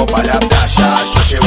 vamos pa' la playa.